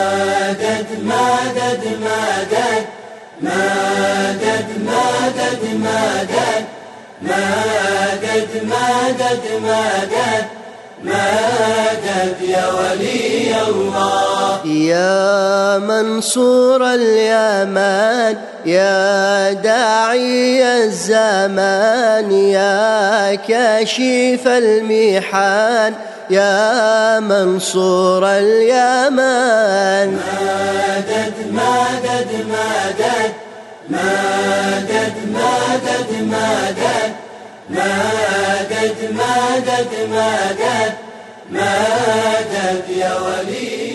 مدد مدد مدد. مدد مدد مدد. مدد مدد مدد. مدد يا ولي الله. يا منصور اليمن يا داعي الزمان يا كاشف المحان يا منصور اليمن مدد مدد مدد مدد مدد مدد مدد مدد مدد يا ولي. الله